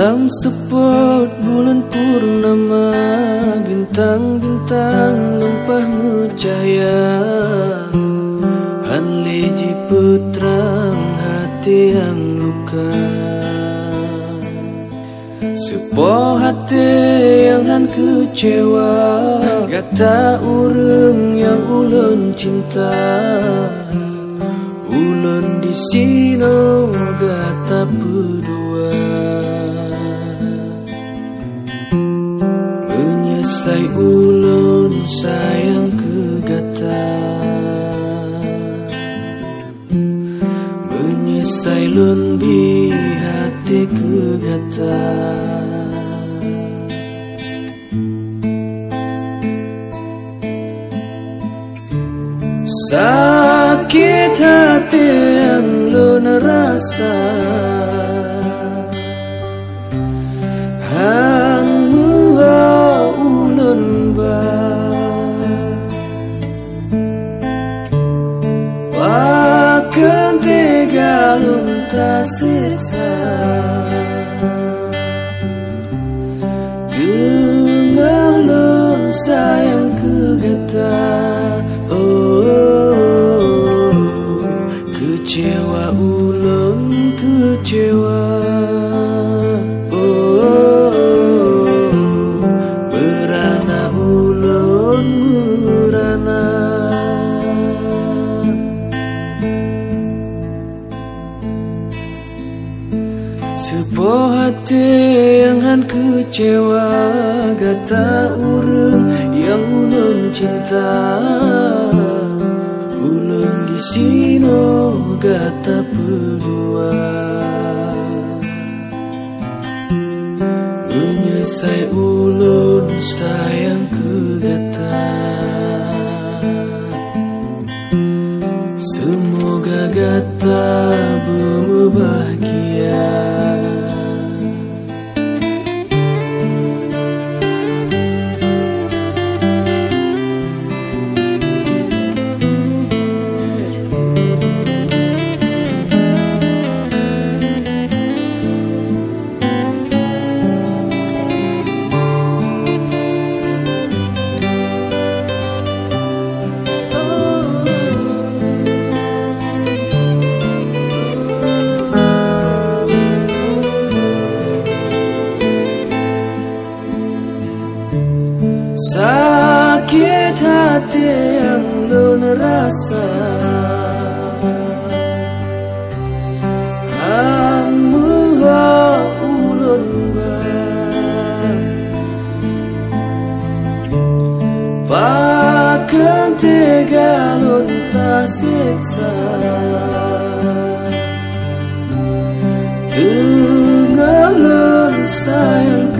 Malam sepot bulan purnama Bintang-bintang lumpah cahaya. Hanleji putrang hati yang luka. Sebuah hati yang han kecewa Gata urung yang ulun cinta. Ulun di sini gata berdua ulun sayang kegata Menyesai lun bi hati kegata Sakit hati yang lu rasa tega lunta han kecewa gata urung yang ulun cinta. Ulun di sini gata berdua Menyesai ulun sayang ke gata Semoga gata Sakit hati yang lu rasa Hamu ulun ba Pakan tega lun tak siksa Dengar sayang